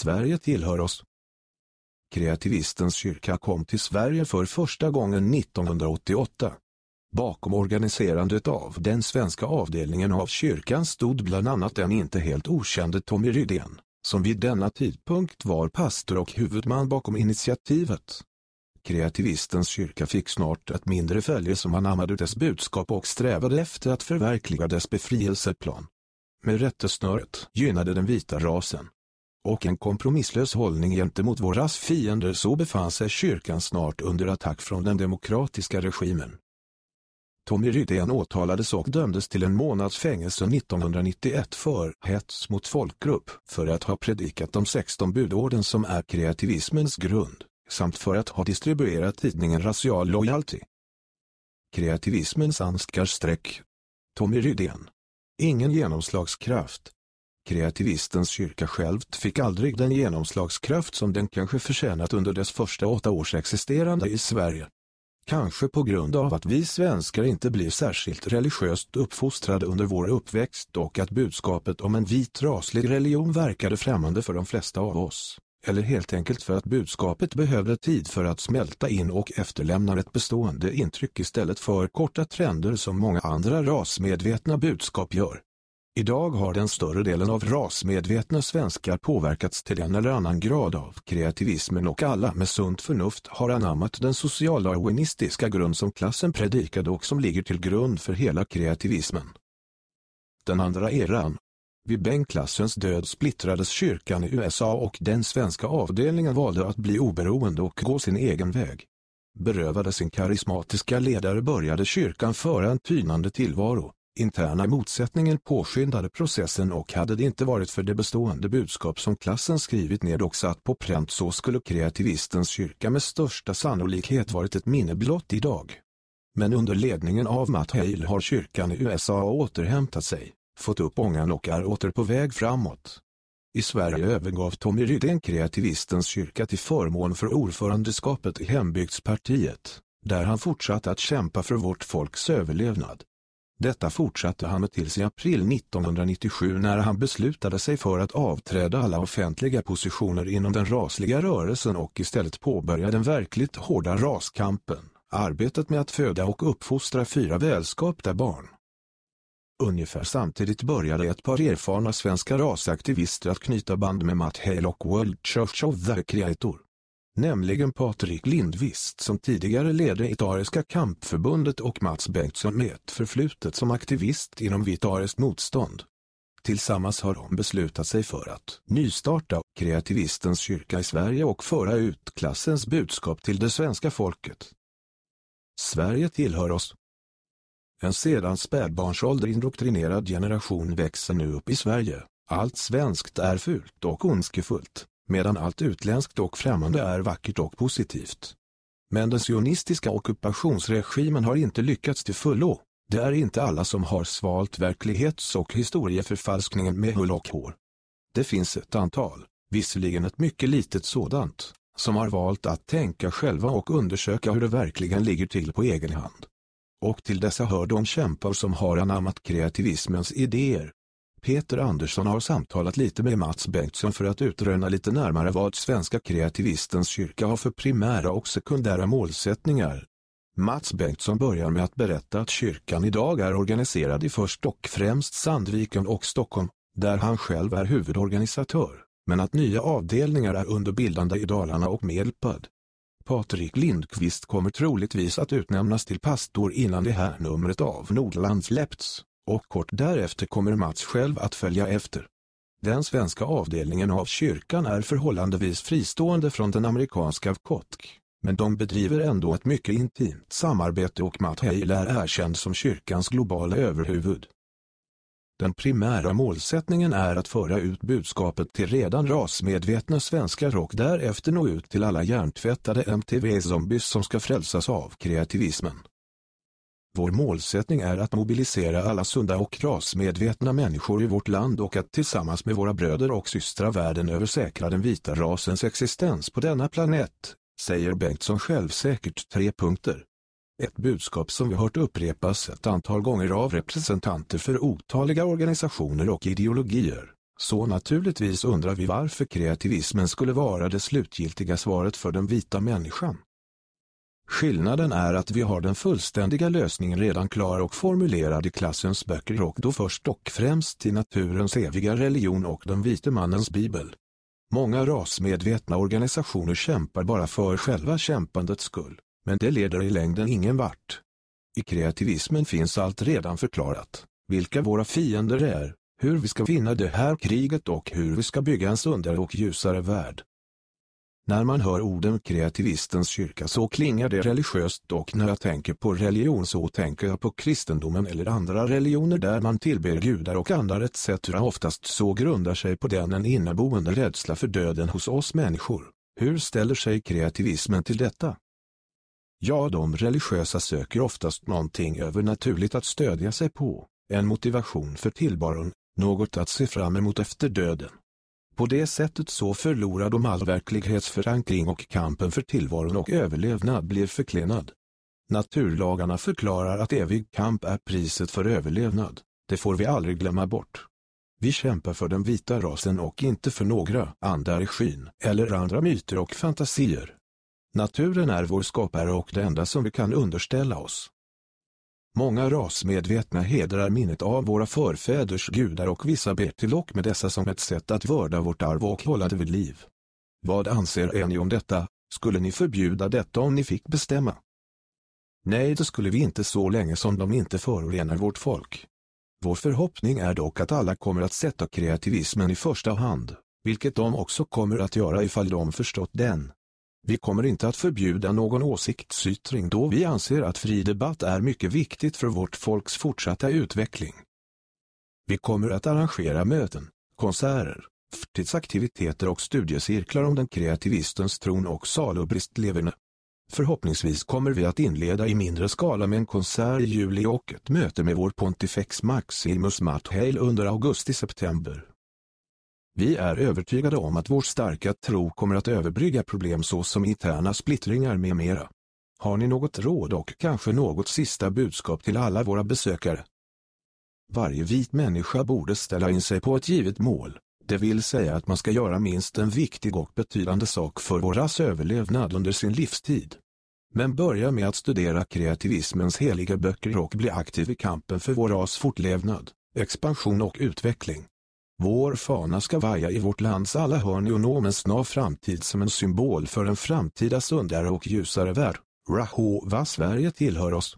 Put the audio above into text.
Sverige tillhör oss. Kreativistens kyrka kom till Sverige för första gången 1988. Bakom organiserandet av den svenska avdelningen av kyrkan stod bland annat den inte helt okände Tommy Rydén, som vid denna tidpunkt var pastor och huvudman bakom initiativet. Kreativistens kyrka fick snart ett mindre följe som anammade dess budskap och strävade efter att förverkliga dess befrielseplan. Med rättesnöret gynnade den vita rasen. Och en kompromisslös hållning gentemot våra fiender så befann sig kyrkan snart under attack från den demokratiska regimen. Tommy Rydén åtalades och dömdes till en månads fängelse 1991 för hets mot folkgrupp för att ha predikat de 16 budorden som är kreativismens grund, samt för att ha distribuerat tidningen Racial Loyalty. Kreativismens anskarsträck. Tommy Rydén. Ingen genomslagskraft. Kreativistens kyrka självt fick aldrig den genomslagskraft som den kanske förtjänat under dess första åtta års existerande i Sverige. Kanske på grund av att vi svenskar inte blir särskilt religiöst uppfostrade under vår uppväxt och att budskapet om en vit raslig religion verkade främmande för de flesta av oss. Eller helt enkelt för att budskapet behövde tid för att smälta in och efterlämna ett bestående intryck istället för korta trender som många andra rasmedvetna budskap gör. Idag har den större delen av rasmedvetna svenskar påverkats till en eller annan grad av kreativismen och alla med sunt förnuft har anammat den socialdarwinistiska grund som klassen predikade och som ligger till grund för hela kreativismen. Den andra eran. Vid Bengtklassens död splittrades kyrkan i USA och den svenska avdelningen valde att bli oberoende och gå sin egen väg. Berövade sin karismatiska ledare började kyrkan föra en tynande tillvaro. Interna motsättningen påskyndade processen och hade det inte varit för det bestående budskap som klassen skrivit ned och satt på pränt så skulle kreativistens kyrka med största sannolikhet varit ett minne blott idag. Men under ledningen av Matt Hale har kyrkan i USA återhämtat sig, fått upp ångan och är åter på väg framåt. I Sverige övergav Tommy Rydén kreativistens kyrka till förmån för ordförandeskapet i Hembygdspartiet, där han fortsatte att kämpa för vårt folks överlevnad. Detta fortsatte han med tills i april 1997 när han beslutade sig för att avträda alla offentliga positioner inom den rasliga rörelsen och istället påbörja den verkligt hårda raskampen, arbetet med att föda och uppfostra fyra välskapta barn. Ungefär samtidigt började ett par erfarna svenska rasaktivister att knyta band med Matt Hale och World Church of the Creator nämligen Patrik Lindvist som tidigare ledde Itariska kampförbundet och Mats Bengtsson med ett förflutet som aktivist inom vitariskt motstånd. Tillsammans har de beslutat sig för att nystarta kreativistens kyrka i Sverige och föra ut klassens budskap till det svenska folket. Sverige tillhör oss. En sedan spädbarnsålder indoktrinerad generation växer nu upp i Sverige. Allt svenskt är fult och ondskefullt medan allt utländskt och främmande är vackert och positivt. Men den sionistiska ockupationsregimen har inte lyckats till fullo. Det är inte alla som har svalt verklighets- och historieförfalskningen med hull och hår. Det finns ett antal, visserligen ett mycket litet sådant, som har valt att tänka själva och undersöka hur det verkligen ligger till på egen hand. Och till dessa hör de kämpar som har anammat kreativismens idéer, Peter Andersson har samtalat lite med Mats Bengtsson för att utröna lite närmare vad Svenska kreativistens kyrka har för primära och sekundära målsättningar. Mats Bengtsson börjar med att berätta att kyrkan idag är organiserad i först och främst Sandviken och Stockholm, där han själv är huvudorganisatör, men att nya avdelningar är under bildande i Dalarna och Medelpad. Patrik Lindqvist kommer troligtvis att utnämnas till pastor innan det här numret av Nordland släppts och kort därefter kommer Mats själv att följa efter. Den svenska avdelningen av kyrkan är förhållandevis fristående från den amerikanska KOTK, men de bedriver ändå ett mycket intimt samarbete och Matt Hale är erkänd som kyrkans globala överhuvud. Den primära målsättningen är att föra ut budskapet till redan rasmedvetna svenskar och därefter nå ut till alla hjärntvättade MTV-zombies som ska frälsas av kreativismen. Vår målsättning är att mobilisera alla sunda och rasmedvetna människor i vårt land och att tillsammans med våra bröder och systrar världen över säkra den vita rasens existens på denna planet, säger Bengtsson självsäkert tre punkter. Ett budskap som vi hört upprepas ett antal gånger av representanter för otaliga organisationer och ideologier, Så naturligtvis undrar vi varför kreativismen skulle vara det slutgiltiga svaret för den vita människan. Skillnaden är att vi har den fullständiga lösningen redan klar och formulerad i klassens böcker och då först och främst i naturens eviga religion och den vite mannens bibel. Många rasmedvetna organisationer kämpar bara för själva kämpandets skull, men det leder i längden ingen vart. I kreativismen finns allt redan förklarat, vilka våra fiender är, hur vi ska vinna det här kriget och hur vi ska bygga en sundare och ljusare värld. När man hör orden kreativistens kyrka så klingar det religiöst och när jag tänker på religion så tänker jag på kristendomen eller andra religioner där man tillber gudar och andar etc. Oftast så grundar sig på den en inneboende rädsla för döden hos oss människor. Hur ställer sig kreativismen till detta? Ja, de religiösa söker oftast någonting övernaturligt att stödja sig på, en motivation för tillvaron, något att se fram emot efter döden. På det sättet så förlorar de all verklighetsförankring och kampen för tillvaron och överlevnad blir förklenad. Naturlagarna förklarar att evig kamp är priset för överlevnad, det får vi aldrig glömma bort. Vi kämpar för den vita rasen och inte för några andar i skyn eller andra myter och fantasier. Naturen är vår skapare och det enda som vi kan underställa oss. Många rasmedvetna hedrar minnet av våra förfäders gudar och vissa ber till och med dessa som ett sätt att vörda vårt arv och hålla det vid liv. Vad anser ni om detta? Skulle ni förbjuda detta om ni fick bestämma? Nej, det skulle vi inte så länge som de inte förorenar vårt folk. Vår förhoppning är dock att alla kommer att sätta kreativismen i första hand, vilket de också kommer att göra ifall de förstått den. Vi kommer inte att förbjuda någon åsiktsyttring då vi anser att fri debatt är mycket viktigt för vårt folks fortsatta utveckling. Vi kommer att arrangera möten, konserter, fritidsaktiviteter och studiecirklar om den kreativistens tron och salubristleverne. Förhoppningsvis kommer vi att inleda i mindre skala med en konsert i juli och ett möte med vår Pontifex Maximus Matt under augusti-september. Vi är övertygade om att vår starka tro kommer att överbrygga problem såsom interna splittringar med mera. Har ni något råd och kanske något sista budskap till alla våra besökare? Varje vit människa borde ställa in sig på ett givet mål, det vill säga att man ska göra minst en viktig och betydande sak för våras överlevnad under sin livstid. Men börja med att studera kreativismens heliga böcker och bli aktiv i kampen för vår ras fortlevnad, expansion och utveckling. Vår fana ska vaja i vårt lands alla hörn och nå en snar framtid som en symbol för en framtida sundare och ljusare värld. Rahova Sverige tillhör oss.